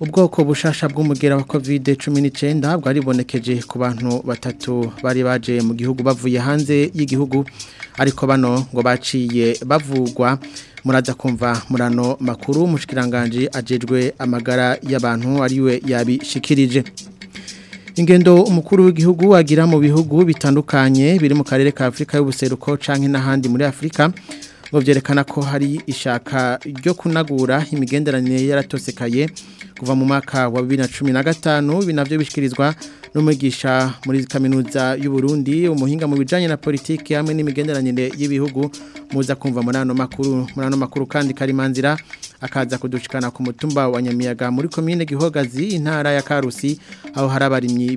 ubwoko bushasha bw'umugera wa covid cumi n'icyenda bwaribonekeje ku bantu batatu bari baje mu gihugu bavuye hanze y'igihugu ariko bano ngo baciye bavugwa muraza kumva murano makuru mushikiranganje ajejwe amagara y'abantu ariwe yabishikirije ingendo umukuru w'igihugu agira mu bihugu bitandukanye biri mu karere ka Afrika y'ubuseruko canke n'ahandi muri Afrika ngo byerekana ko hari ishaka ryo kunagura imigenderanire yaratosekaye kuva mu mwaka wa 2015 binavyo bishikirizwa n'umwigisha muri kaminuza Burundi umuhinga mu bijyanye na politiki hamwe n'imigenderanire y'ibihugu muza kumva muri ano makuru muri makuru kandi karimanzira akaza kudushikana ku mutumba wa nyamiyaga muri komine gihogazi intara ya karusi aho hari abarimyi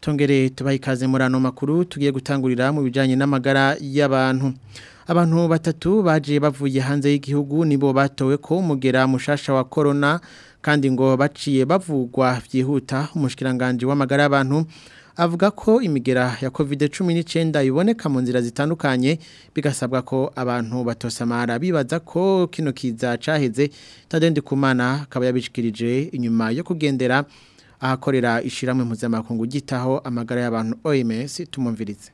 통계래 tubaha ikaze muri ano makuru tugiye gutangurira mu bijyanye n'amagara y'abantu abantu batatu baje bavuye hanze y'igihugu nibo batowe ko umugera mushasha wa corona kandi ngo baciye bavugwa byihuta umushikiranganji w'amagara y'abantu avuga ko imigera ya COVID-19 iboneka mu nzira zitandukanye bigasabwa ko abantu batosamara bibaza ko kino kiza caheze Tadende Kumana akaba yabishikirije inyuma yo kugendera ahakorera ishiramwe mpuzamakungu gitaho amagara y'abantu OMS tumumvirize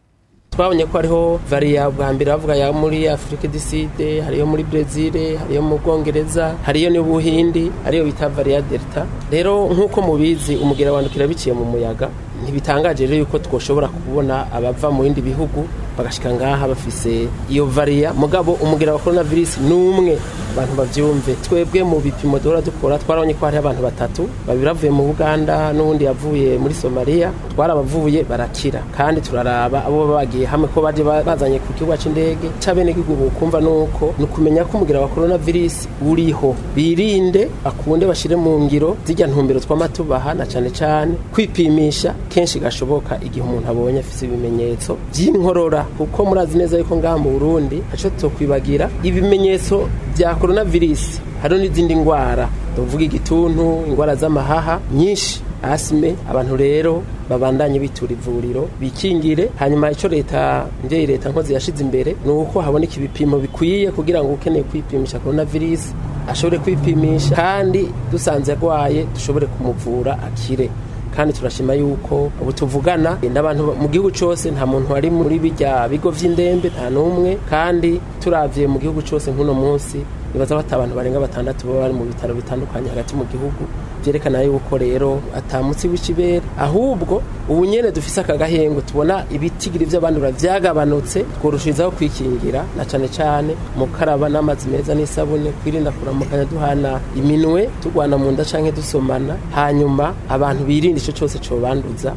twabonye ko ariho variya bwa mbere bavuga ya muri afurika idiside hariyo muri Brazil, hariyo mu bwongereza hariyo n'ubuhindi ariyo bita variya delta rero nk'uko mubizi umugera wandukira biciye mu muyaga ntibitangaje rero yuko twashobora kubona abava mu bindi bihugu bagashyika ngaha bafise iyo variya mugabo umugera wa korona virusi ni umwe abantu babyumve twebwe mu bipimo duhora dukora twarabonye ko hari abantu batatu babiri bavuye mu buganda n'uwundi yavuye muri somaliya twarabavuye barakira kandi turaraba abo bagiye hamwe ko baje bazanye ku kibuga cy'indege cy'abenegihugu bukumva nuko ni ukumenya ko umugera wa korona virusi uriho birinde bakunde bashyire mu ngiro zijya ntumbero twama na cyane cyane kwipimisha kenshi gashoboka igihe umuntu abonye afite ibimenyetso by'inkorora kuko murazi neza yuko ngaha mu burundi haco tukwibagira ibimenyetso bya korona virusi hariho n'izindi ndwara tuvuga igituntu indwara z'amahaha nyinshi asime abantu rero babandanye bitura ivuriro bikingire hanyuma icyo leta mbyeyi leta nkozi yashize imbere ni uko haboneka ibipimo bikwiye kugira ngo ukeneye kwipimisha korona virusi ashobore kwipimisha kandi dusanze arwaye dushobore kumuvura akire kandi turashima yuko ubu tuvugana n'abantu mu gihugu cyose nta muntu wari muri bijya bigo by'indembe nta n'umwe kandi turavye mu gihugu cyose nk'uno munsi bibaza bata abantu barenga batandatu baba bari mu bitaro bitandukanye hagati mu gihugu byerekana yuko rero atamutsi w'ikibera ahubwo ubu nyene dufise aka gahengwe tubona ibitigiri vy'abandura vyagabanutse tworushizaho kwikingira na cyane cyane mukaraba n'amazi meza n'isabune kwirinda kuramukanya duhana iminwe turwana mu nda canke dusomana hanyuma abantu birinda ico cose cobanduza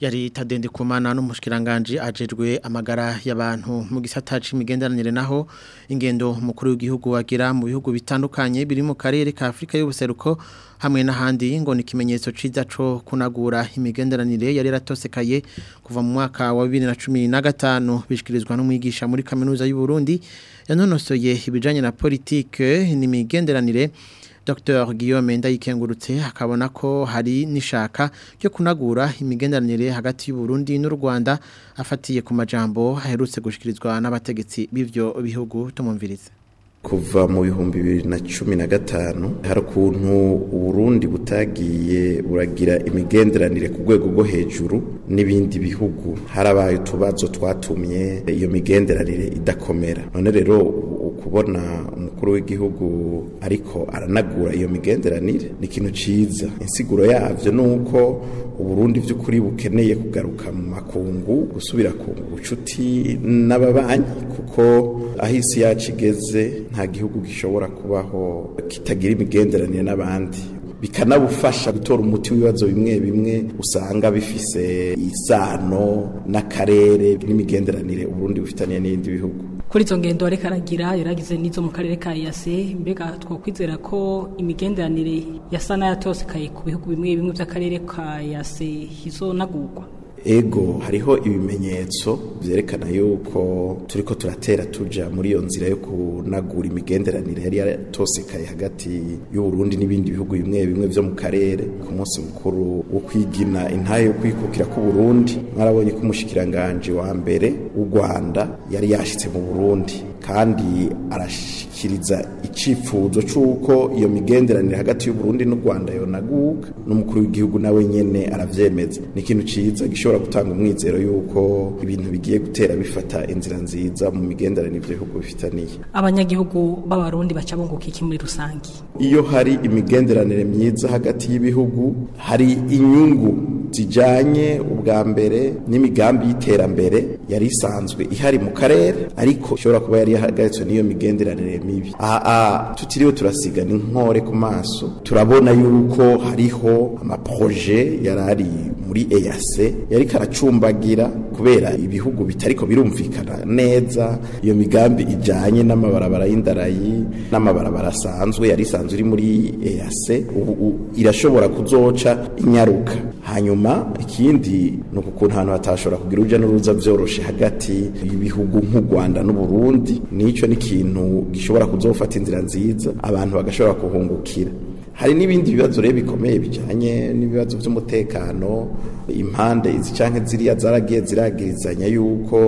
yari tadende kumana n'umushikiranganje ajejwe amagara y'abantu mu gisata c'imigenderanire naho ingendo mukuru w'igihugu wagira mu bihugu bitandukanye biri mu karere ka Afrika y'ubuseruko hamwe n'ahandi ngo ni ikimenyetso ciza co kunagura imigenderanire yari yaratosekaye kuva mu mwaka wa 2015 bishikirizwa n'umwigisha muri kaminuza y'u Burundi yanonosoye ibijanye na politike n'imigenderanire Dr Guillaume Ndayikengurutse akabona ko hari nishaka cyo kunagura imigenderanire hagati y'u Burundi n'u Rwanda afatiye ku majambo aherutse gushikirizwa n'abategetsi b'ivyo bihugu tumumvirize kuva mu bihumbi bibiri na cumi na gatanu hari ukuntu uburundi butagiye buragira imigenderanire ku rwego rwo hejuru n'ibindi bihugu harabaye utubazo twatumye iyo migenderanire idakomera none rero kubona umukuru w'igihugu ariko aranagura iyo migenderanire ni ikintu cyiza insiguro yabyo ni uko uburundi by'ukuri bukeneye kugaruka mu makungu gusubira ku bucuti n'ababanyi kuko aho isi yacu igeze nta gihugu gishobora kubaho kitagira imigenderanire n'abandi bikanabufasha gutora umuti w'ibibazo bimwe bimwe usanga bifise isano n'akarere n'imigenderanire ubundi bufitanye n'ibindi bihugu kuri izo ngendo ariko aragira yaragize n'izo mu karere ka iyase mbega twakwizera ko imigenderanire yasa n'ayatosekaye ku bihugu bimwe bimwe by'akarere ka iyase izonagurwa ego hariho ibimenyetso byerekana yuko turi turatera tuja muri iyo nzira yo kunagura imigenderanire yari yaratosekaye hagati y’u Burundi n'ibindi bihugu bimwe bimwe byo mu karere ku munsi mukuru wo kwigina intaye yo kwikukira k'uburundi mwarabonye ko umushikiranganje wa mbere w'u rwanda yari yashyitse mu burundi kandi arashyikiriza icifuzo cy'uko iyo migenderanire hagati y'uburundi n'u rwanda yonaguka n'umukuru w'igihugu nawe nyine arabyemeza ni ikintu cyiza gishobora gutanga umwizero y'uko ibintu bigiye gutera bifata inzira nziza mu migenderanire ibyo bihugu bifitaniye abanyagihugu b'abarundi baca bunguka iki muri rusange iyo hari imigenderanire myiza hagati y'ibihugu hari inyungu zijyanye ubwa mbere n'imigambi y'iterambere yari isanzwe ihari mu karere ariko ishobora kuba yari yahagaritswe n'iyo migenderanire mibi aha tutiriwe turasigana inkore ku maso turabona yuko hariho amaproje yari ari muri EAC yari karacumbagira kubera ibihugu bitariko birumvikana neza iyo migambi ijanye n'amabarabara y'indarayi n'amabarabara asanzwe yari sanzwe iri muri EAC irashobora kuzoca inyaruka hanyuma ikindi ni ukuntu ahantu hatashobora kugira urujya n'uruza byoroshye hagati y'ibihugu nk'u Rwanda n'u Burundi nicyo ni ikintu gishobora kuzofata inzira nziza abantu bagashobora kuhungukira hari n'ibindi bibazo rero bikomeye bijyanye n'ibibazo by'umutekano impande izi cyangwa ziriya zaragiye ziragirizanya yuko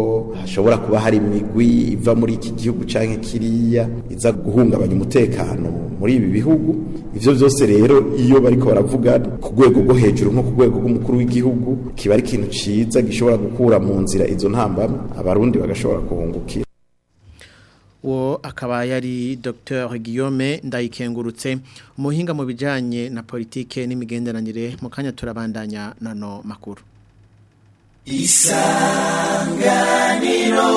hashobora kuba hari imigwi iva muri iki gihugu cyangwa kiriya iza guhungabanya umutekano muri ibi bihugu ibyo byose rero iyo bariko baravuga ku rwego rwo hejuru nko ku rwego rw'umukuru w'igihugu kiba ari ikintu cyiza gishobora gukura mu nzira izo ntambamye abarundi bagashobora kuhungukira wo akaba yari Dr Guillaume ndayikengurutse umuhinga mu bijyanye na politike n'imigenderanire mu kanya turabandanya nano makuru isanganiro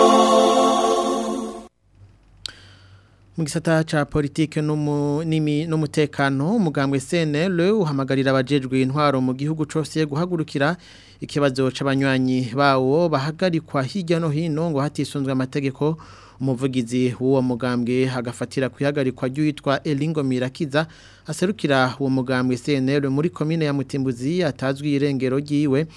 mu gisata cha politike n'umutekano umugambwe CNL uhamagarira abajejwe intwaro mu gihugu cyose guhagurukira ikibazo cy'abanywanyi bawo bahagarikwa hirya no hino ngo hatisunzwe amategeko umuvugizi w'uwo mugambwe hagafatira kwihagarikwa ry'uwitwa Elingo Mirakiza aserukira uwo mugambwe CNL muri komine ya Mutimbuzi atazwi irengero ryiwe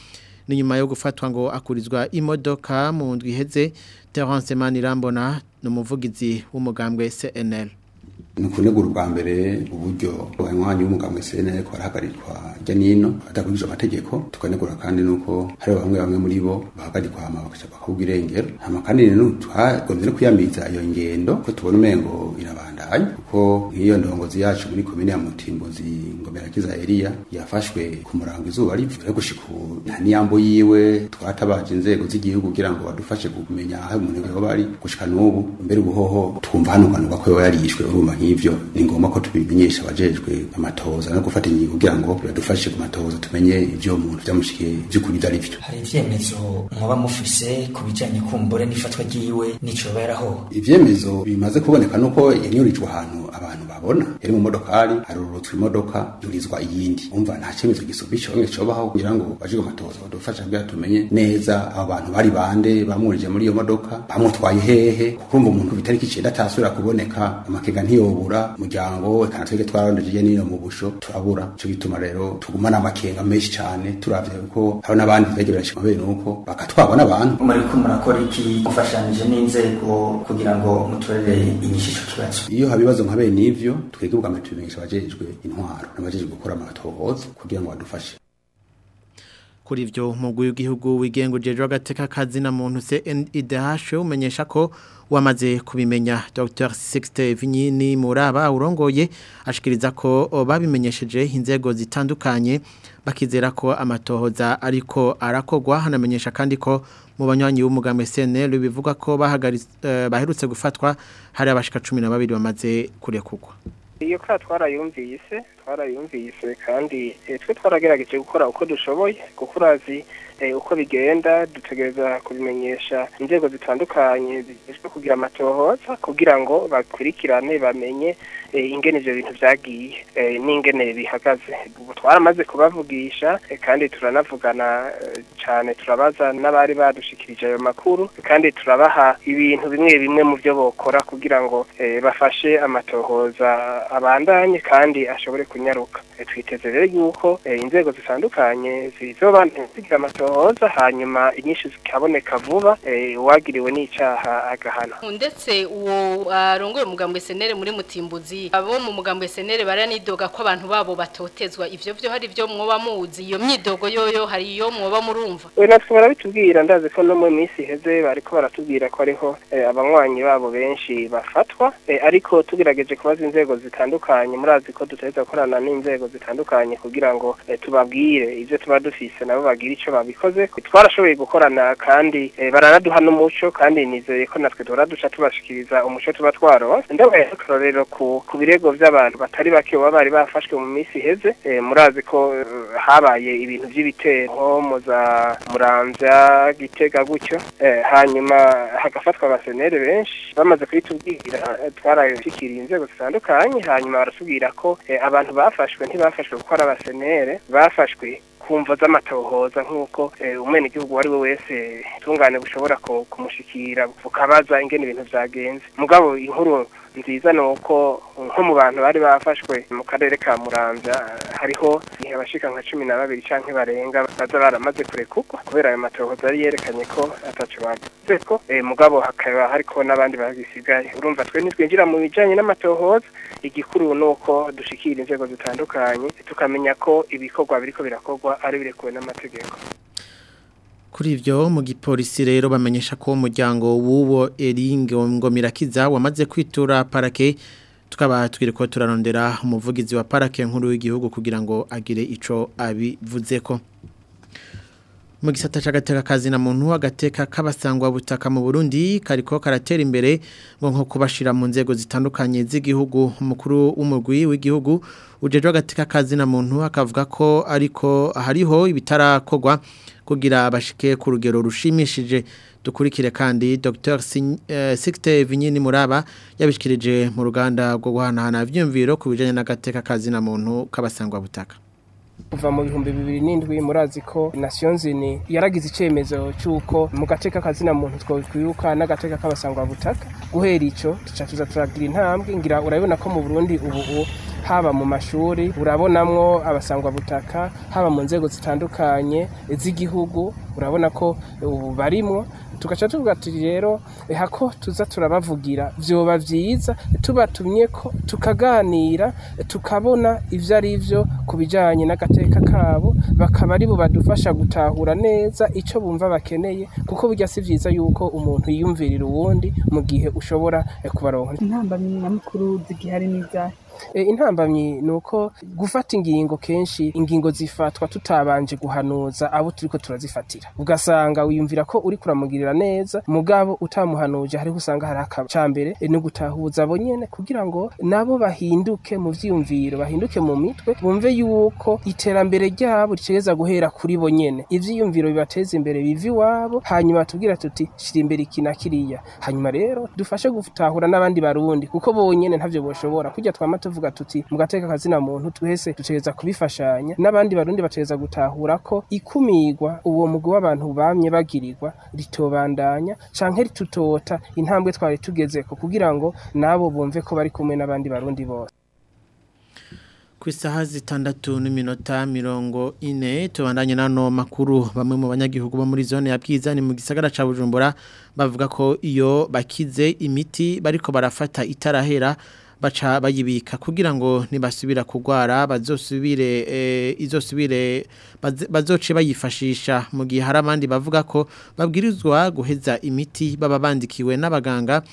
ni nyuma yo gufatwa ngo akurizwa imodoka mu ndwiheze iheze Terence Manirambona ni umuvugizi w'umugambwe CNL ni kunego rwa mbere uburyo abanywanyi b'umugambwe Serena ariko barahagarikwa jya nino batakurikije amategeko tukanegura kandi nuko hari bamwe bamwe muri bo bahagarikwa hama bakaca bakabwa irengero hama kandi rero twagombye no kuyamiza iyo ngendo ko tubona umengo irabandanya kuko nk'iyo ndongozi yacu muri komine ya Mutimbuzi ngomerakiza Elia yafashwe ku murango izuba ripfa gushika nta niyambo yiwe twatabaje inzego z'igihugu kugira ngo badufashe kumenya aho umuntu yoba ari gushika n'ubu mbere ubuhoho twumva hanukanuka ko yoba yarishwe urumva ngibyo ni ngombwa ko tubimenyesha abajejwe amatoza no gufata ingingo kugira ngo badufashe ku matoza tumenye ibyo umuntu byamushikiye by'ukuri ibyo ari byo hari ivyemezo mwaba mufise ku bijanye kumbure n'ifatwa ryiwe n'ico beraho ivyemezo bimaze kuboneka nuko yanyorijwe ahantu abantu abona yari mu modoka hari harurutswa imodoka yurizwa iyindi umva nta cyemezo gisubisha bamwe cobaho kugira ngo baje matozo badufasha bwa tumenye neza abo bantu bari bande bamurije muri iyo modoka bamutwaye hehe kurumva umuntu bitariki icenda atasubira kuboneka amakega ntiyobura muryango kana twege twarandujije n'iyo mu busho turabura cyo gituma rero tugumana amakenga menshi cyane turavye ko hari n'abandi twege birashima bene uko bakatwabona abantu muriko murakora iki mufashanije n'inzego kugira ngo muturere inyishisho kibazo iyo haba ibibazo nka bene ivyo twebwe ubwambere tubimenyesha intwaro n'abajejwe gukora amatohoza kugira ngo badufashe kuri ibyo umugwi w'igihugu wigenga ujejwe agateka kazi na muntu CNIDH umenyesha ko wamaze kubimenya Dr Sixte Vinyini Muraba urongoye ashikiriza ko babimenyesheje inzego zitandukanye bakizera ko amatohoza ariko arakogwa hanamenyesha kandi ko mu banywanyi b'umugambi CNL bivuga ko eh, baherutse gufatwa hari abashika 12 bamaze kurekugwa iyo kora twarayumvise twarayumvise kandi eh, twe twaragerageje gukora uko dushoboye gukurazi eh, uko bigenda dutegereza kubimenyesha inzego zitandukanye zigezwe kugira amatohoza kugira ngo bakurikirane bamenye Eh, ingene ibyo bintu byagiye eh, n'ingene bihagaze twaramaze kubavugisha eh, kandi turanavugana cyane turabaza n'abari badushikirije ayo makuru kandi turabaha ibintu bimwe bimwe mu byo bokora kugira ngo bafashe amatohoza abandanye kandi ashobore kunyaruka twiteze rero yuko inzego zitandukanye zizoba zigira amatohoza hanyuma inyinshi zikaboneka vuba uwagiriwe n'icyaha agahana ndetse uwo ah, arongora umugambwe senere muri mutimbuzi mubizi abo mu mugambwe senere baranidoga ko abantu babo batotezwa ivyo byo hari byo mwoba muzi iyo myidogo yoyo hari iyo mwoba murumva we natwe barabitubwira ndazi ko no mu minsi heze bariko baratubwira ko ariho eh, abanywanyi babo benshi bafatwa eh, ariko tugerageje kubaza inzego zitandukanye murazi ko dutereza gukorana n'inzego zitandukanye kugira ngo eh, tubabwire ibyo tuba dufise nabo bagira icyo babikoze twarashoboye gukorana kandi baranaduha n'umuco kandi nizeye ko natwe duhora duca tubashikiriza umuco tuba twaroba ndabaye akarorero ku ku birego by'abantu batari bake baba bari bafashwe mu minsi iheze eh, murazi ko eh, habaye ibintu by'ibitero mu za muranza gitega gutyo eh, hanyuma hagafatwa abaseneri benshi bamaze kubitubwira twarabishyikiriye inzego zitandukanye hanyuma baratubwira ko abantu bafashwe ntibafashwe gukora ari abasenere bafashwe kumva z'amatohoza nk'uko eh, umwenegihugu uwo ari we wese tungane bushobora kumushikira bukabaza ingene ibintu byagenze mugabo inkuru nziza ni uko nko mu bantu bari bafashwe mu karere ka Muranza hariho abashika nka cumi na babiri canke barenga baza baramaze kurekurwa kubera ayo matohoza yari yerekanye ko ataco bagezeko eh, mugabo hakaba hariko n'abandi bagisigaye urumva twe ntitwinjira mu bijyanye n'amatohoza igikuru ni uko dushyikira inzego zitandukanye tukamenya ko ibikorwa biriko birakorwa ari n'amategeko kuri ibyo mu gipolisi rero bamenyesha ko umuryango w'uwo ngo mirakiza wamaze kwitura parake tukaba twiri ko turarondera umuvugizi wa parake nkuru y'igihugu kugira ngo agire icyo abivuze ko mu gisata cy'agateka na muntu agateka k'abasangwa butaka mu burundi kariko karatera imbere ngo nko kubashira mu nzego zitandukanye z'igihugu umukuru w'umugwi w'igihugu ujejwe agateka na muntu akavuga ko ariko hariho ibitarakorwa kugira abashike ku rugero rushimishije dukurikire kandi Dr Sigte eh, Vinyini Muraba yabishikirije mu ruganda rwo guhanahana ibyumviro ku bijyanye n'agateka na muntu k'abasangwa butaka kuva mu bihumbi bibiri n'indwi murazi ko nasiyonzini yaragize icyemezo cy'uko mu gace k'akazina muntu twakwiruka n'agace k'abasangwabutaka guhera icyo tuca tuza turagira intambwe ngira urabona ko mu burundi ubu haba mu mashuri urabonamwo abasangwabutaka haba mu nzego zitandukanye z'igihugu urabona ko ubu barimo tugaca tuvuga tuti rero reha ko tuza turabavugira vyoba byiza eh, tubatumye ko tukaganira eh, tukabona ibyo ari byo ku bijyanye n'agateka kabo bakaba ari bo badufasha gutahura neza icyo bumva bakeneye kuko burya si vyiza yuko umuntu yiyumvirira uwundi mu gihe ushobora eh, kubaronka intambamyi nyamukuru zigihari n'izahari Eh, intambamyi ni uko gufata ingingo kenshi ingingo zifatwa tutabanje guhanuza abo turiko turazifatira ugasanga wiyumvira ko uri kuramugirira neza mugabo utamuhanuje hariho usanga hari mbere eh, no gutahuza abo nyene kugira ngo nabo bahinduke mu byiyumviro bahinduke mu mitwe bumve yuko iterambere ryabo ricegeza guhera kuri bo nyene ivyiyumviro bibateza imbere biva iwabo hanyuma tubwira tuti shira imbere ikina kiriya hanyuma rero dufashe gutahura n'abandi barundi kuko bonyene ntavyo boshobora kujya twamata. tuvuga tuti mu gateka kazina muntu twese dutegereza kubifashanya n'abandi barundi bategeza gutahura ko ikumigwa uwo mugwi w'abantu bamye bagirirwa ritobandanya canke ritutota intambwe twari tugezeko kugira ngo nabo bumve ko bari kumwe n'abandi barundi bose ku isaha zitandatu n'iminota mirongo ine tubandanye n'ano makuru bamwe mu banyagihugu bo muri zone ya bwiza ni mu gisagara cya bujumbura bavuga ko iyo bakize imiti bariko barafata itarahera baca bayibika kugira ngo nibasubira kugwara bazosubire e, izosubire bazoce bayifashisha mu gihe hari abandi bavuga ko babwirizwa guheza imiti baba bandikiwe n'abaganga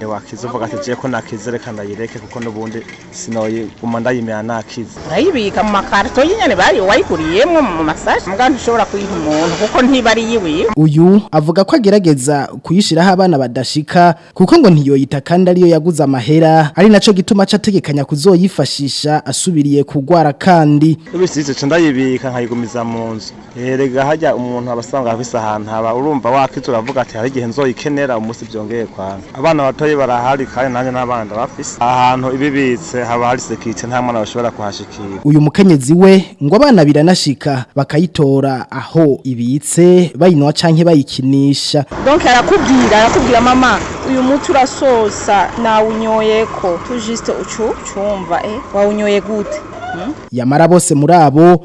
wakize uvuga ati je ko nakize reka ndayireke kuko n'ubundi sinoyiguma ndayimera nakize urayibika mu makarito y'inyane bari wayikuriyemo mu masashi muganga ushobora kuyihumura umuntu kuko ntibari yiwiwe uyu avuga ko agerageza kuyishiraho abana badashika kuko ngo ntiyoyita kandi ariyo yaguze amahera ari naco gituma categekanya kuzoyifashisha asubiriye kugwara kandi ibisize candayibika nkayigumiza mu nzu erega hajya umuntu abasanga afise ahantu haba urumva wakitura avuga ati hari igihe nzoyikenera umunsi byongeye kwana abana batoye barahari kandi nanjye n'abana bafise ahantu ibibitse haba hari sekirite nta mwana bashobora kuhashikira uyu mukenyezi we ngo abana biranashika bakayitora aho ibitse bayinywa canke bayikinisha donke arakubwira arakubwira mama uyu muti urasosa nawunyoye ko tujisite ucumva eh? wawunyoye gute hmm? yamara bose muri abo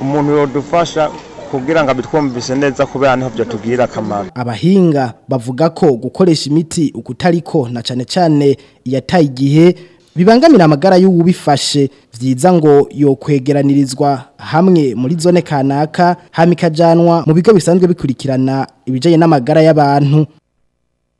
umuntu yodufasha kugira ngo abitwumvise neza kubera niho byo akamaro abahinga bavuga ko gukoresha imiti ukutariko na cyane cyane iyataye igihe bibangamira amagara y'uwubifashe byiza ngo yokwegeranirizwa hamwe muri zone kanaka hamikajanwa mu bigo bisanzwe bikurikirana ibijanye n'amagara y'abantu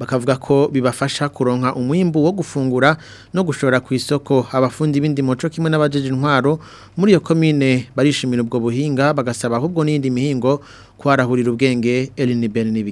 bakavuga ko bibafasha kuronka umwimbu wo gufungura no gushora ku isoko abafundi bindi moco kimwe n'abajeje intwaro muri iyo commune barishimira ubwo buhinga bagasaba ahubwo n'indi mihingo kwarahurira ubwenge Eline Berne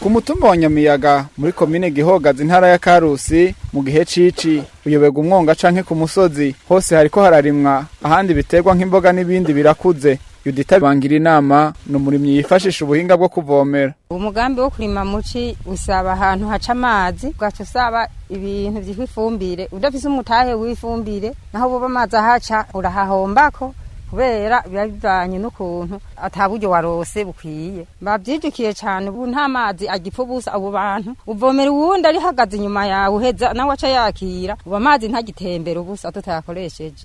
ku mutumba wa nyamiyaga muri komine gihogazi intara ya karusi mu gihe cici uyoberwa umwonga canke ku musozi hose hariko hararimwa ahandi biterwa nk'imboga n'ibindi birakuze yudita bangira inama ni umurimyi yifashisha ubuhinga bwo kuvomera umugambi wo kurima muci usaba ahantu haca amazi ugaca usaba ibintu byitwa ifumbire udafise umutahe w'ifumbire naho buba amazi ahaca urahahombako kubera biba bivanye n'ukuntu ataburyo warose bukwiye babyijukiye cyane ubu nta mazi agipfa ubusa abo bantu uvomera uwundi arihagaze inyuma yawe uheza nawe aca yakira ubu amazi ntagitembera ubusa tutayakoresheje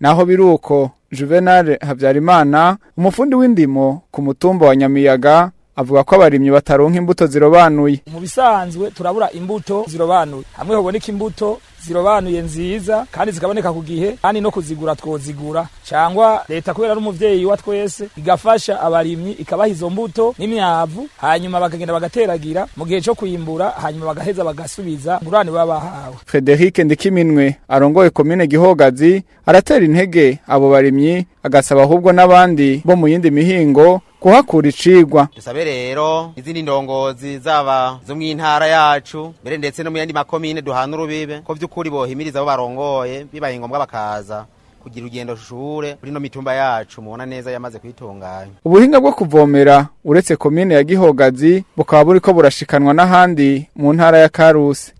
naho biruko Juvenal Habyarimana umufundi w'indimo ku mutumba wa Nyamiyaga avuga ko abarimyi bataronka imbuto zirobanuye mu bisanzwe turabura imbuto zirobanuye hamwe haboneka imbuto zirobanuye nziza kandi zikaboneka ku gihe kandi no kuzigura twozigura cyangwa leta kubera ari umubyeyi wa twese igafasha abarimyi ikabaha izo mbuto n'imyavu hanyuma bakagenda bagateragira mu gihe cyo kwimbura hanyuma bagaheza bagasubiza ingurane baba bahawe Frederic Ndikiminwe arongoye komine Gihogazi aratera intege abo barimyi agasaba ahubwo n'abandi bo mu yindi mihingo kuhakura icigwa dusabe rero izindi ndongozi zaba zo mw'intara yacu mbere ndetse no mu yandi makomine duhana urubibe ko by’ukuri bohimiriza abo barongoye bibaye ngombwa bakaza kugira urugendo shure kuri no mitumba yacu mubona neza yamaze kuyitunganya. ubuhinga bwo kuvomera uretse komine ya Gihogazi bukaba ko burashikanwa n'ahandi mu ntara ya Karusi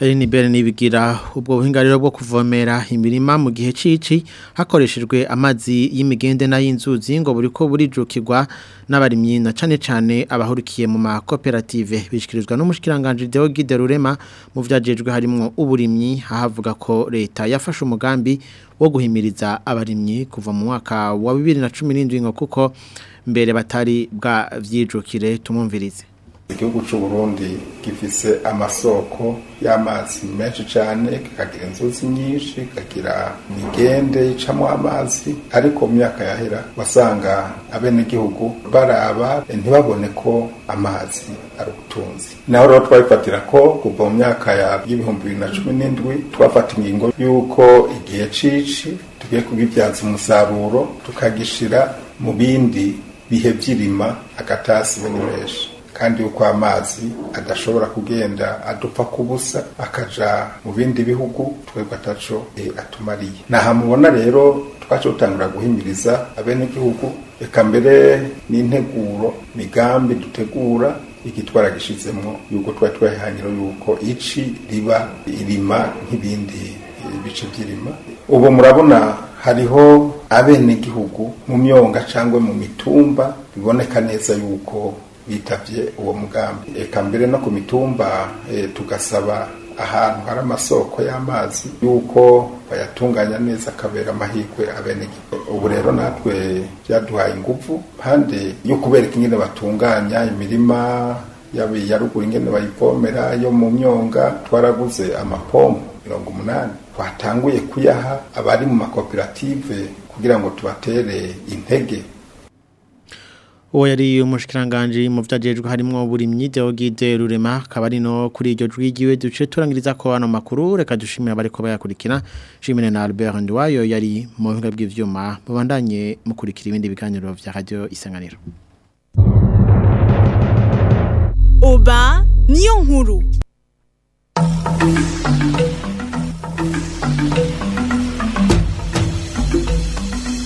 Eline Bere nibigira ubwo buhinga bwo kuvomera imirima mu gihe cici hakoreshejwe amazi y'imigende n'ayinzuzi ngo buri buriko burijukirwa n'abarimyi na cane cane abahurikiye mu makoperative bishikirizwa n'umushikiranganje Deo Giderurema mu vyajejwe harimo uburimyi hahavuga ko leta yafashe umugambi wo guhimiriza abarimyi kuva mu mwaka wa 2017 ngo kuko mbere batari bwa vyijukire tumumvirize igihugu cy'u Burundi gifise amasoko y'amazi menshi cyane kikagira inzuzi nyinshi kikagira migende icamo amazi ariko mu myaka yahera wasanga abenegihugu baraba ntibabone ko amazi ari ubutunzi naho rero twabifatira ko kuva mu myaka y'ibihumbi bibiri na cumi n'indwi twafata ingingo y'uko igihe c'ici tugiye kubibyaza umusaruro tukagishira mu bindi bihe by'irima akatasi ni menshi kandi yuko amazi adashobora kugenda adupfa kubusa busa akaja mu bindi bihugu twebwe ataco eh, atumariye naha mubona rero twacu dutangura guhimiriza abenegihugu reka mbere n'integuro migambi dutegura igitwara gishizemo yuko twari twahihanyiro yuko ici riba irima nk'ibindi eh, bice by'irima ubu murabona hariho abenegihugu mu myonga cyangwa mu mitumba biboneka neza yuko bitabye uwo mugambi reka mbere no ku mitumba eh, tugasaba ahantu hari amasoko y'amazi y'uko bayatunganya neza akabera amahirwe abenegiko ubu rero natwe byaduhaye ingufu kandi yo kubereka ingene batunganya imirima yaba iya ruguru ingene bayipomera yo mu myonga twaraguze amapombo mirongo umunani twatanguye kuyaha abari mu makoperative kugira ngo tubatere intege uwo yari umushikiranganji mu vyajejwe harimo uburimyi Deogide Rurema akaba no kuri iryo jwigiwe duce turangiriza ko ano makuru reka dushimira bariko bayakurikira shimire na Albert Ndwayo yari mu buhinga bw'ivyuma mubandanye mukurikira ibindi biganiro vya radio isanganiro Oba niyo nkuru